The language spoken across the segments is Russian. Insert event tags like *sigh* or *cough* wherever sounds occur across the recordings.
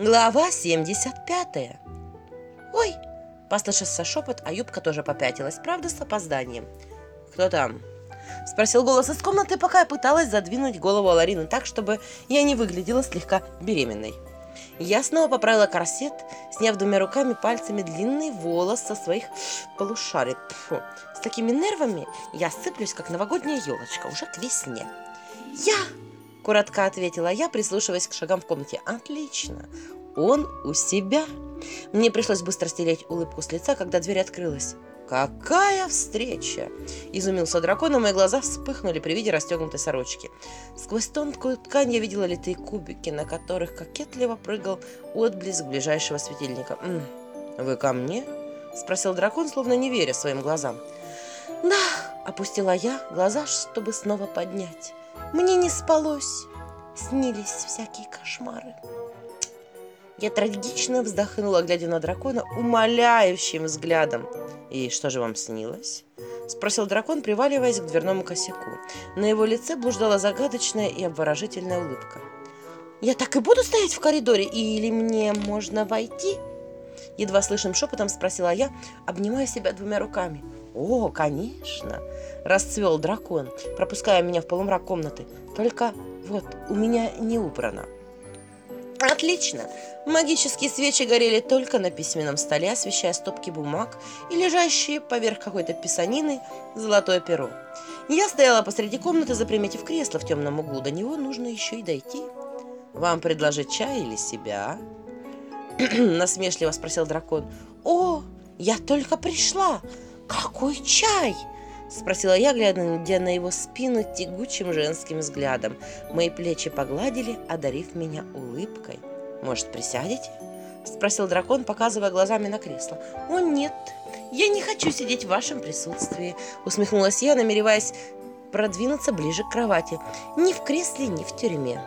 Глава 75. Ой, послышался шепот, а юбка тоже попятилась, правда, с опозданием. Кто там? Спросил голос из комнаты, пока я пыталась задвинуть голову Аларины так, чтобы я не выглядела слегка беременной. Я снова поправила корсет, сняв двумя руками пальцами длинный волос со своих полушарий. Фу. С такими нервами я сыплюсь, как новогодняя елочка, уже к весне. «Я!» – коротко ответила я, прислушиваясь к шагам в комнате. «Отлично! Он у себя!» Мне пришлось быстро стереть улыбку с лица, когда дверь открылась. «Какая встреча!» – изумился дракон, и мои глаза вспыхнули при виде расстегнутой сорочки. Сквозь тонкую ткань я видела литые кубики, на которых кокетливо прыгал отблеск ближайшего светильника. «М -м, «Вы ко мне?» – спросил дракон, словно не веря своим глазам. «Да!» – опустила я глаза, чтобы снова поднять. «Мне не спалось, снились всякие кошмары». Я трагично вздохнула, глядя на дракона умоляющим взглядом. «И что же вам снилось?» — спросил дракон, приваливаясь к дверному косяку. На его лице блуждала загадочная и обворожительная улыбка. «Я так и буду стоять в коридоре, или мне можно войти?» Едва слышным шепотом спросила я, обнимая себя двумя руками. «О, конечно!» – расцвел дракон, пропуская меня в полумрак комнаты. «Только вот у меня не убрано». Отлично. Магические свечи горели только на письменном столе, освещая стопки бумаг и лежащие поверх какой-то писанины золотое перо. Я стояла посреди комнаты, заприметив кресло в темном углу. До него нужно еще и дойти. «Вам предложить чай или себя?» *clears throat* Насмешливо спросил дракон. «О, я только пришла! Какой чай!» Спросила я, глядя на его спину тягучим женским взглядом. Мои плечи погладили, одарив меня улыбкой. «Может, присядете?» Спросил дракон, показывая глазами на кресло. «О, нет, я не хочу сидеть в вашем присутствии», усмехнулась я, намереваясь продвинуться ближе к кровати. «Ни в кресле, ни в тюрьме».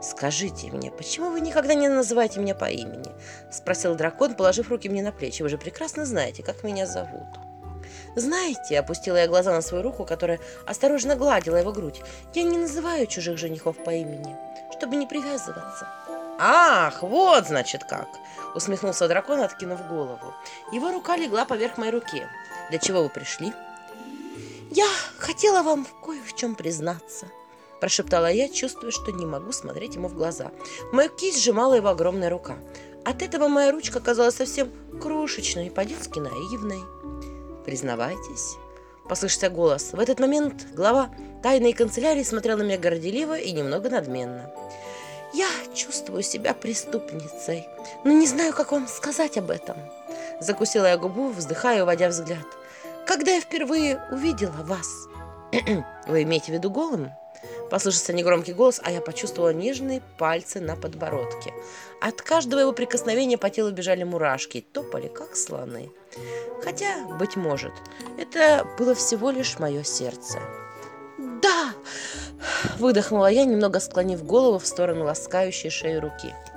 «Скажите мне, почему вы никогда не называете меня по имени?» Спросил дракон, положив руки мне на плечи. «Вы же прекрасно знаете, как меня зовут». «Знаете», — опустила я глаза на свою руку, которая осторожно гладила его грудь, «я не называю чужих женихов по имени, чтобы не привязываться». «Ах, вот, значит, как!» — усмехнулся дракон, откинув голову. Его рука легла поверх моей руки. «Для чего вы пришли?» «Я хотела вам кое в чем признаться», — прошептала я, чувствуя, что не могу смотреть ему в глаза. Мою кисть сжимала его огромная рука. От этого моя ручка казалась совсем крошечной по-детски наивной. «Признавайтесь», — послышался голос. В этот момент глава тайной канцелярии смотрел на меня горделиво и немного надменно. «Я чувствую себя преступницей, но не знаю, как вам сказать об этом», — закусила я губу, вздыхая уводя взгляд. «Когда я впервые увидела вас...» *clears throat* «Вы имеете в виду голым?» Послышался негромкий голос, а я почувствовала нежные пальцы на подбородке. От каждого его прикосновения по телу бежали мурашки, топали, как слоны. Хотя, быть может, это было всего лишь мое сердце. «Да!» – выдохнула я, немного склонив голову в сторону ласкающей шеи руки –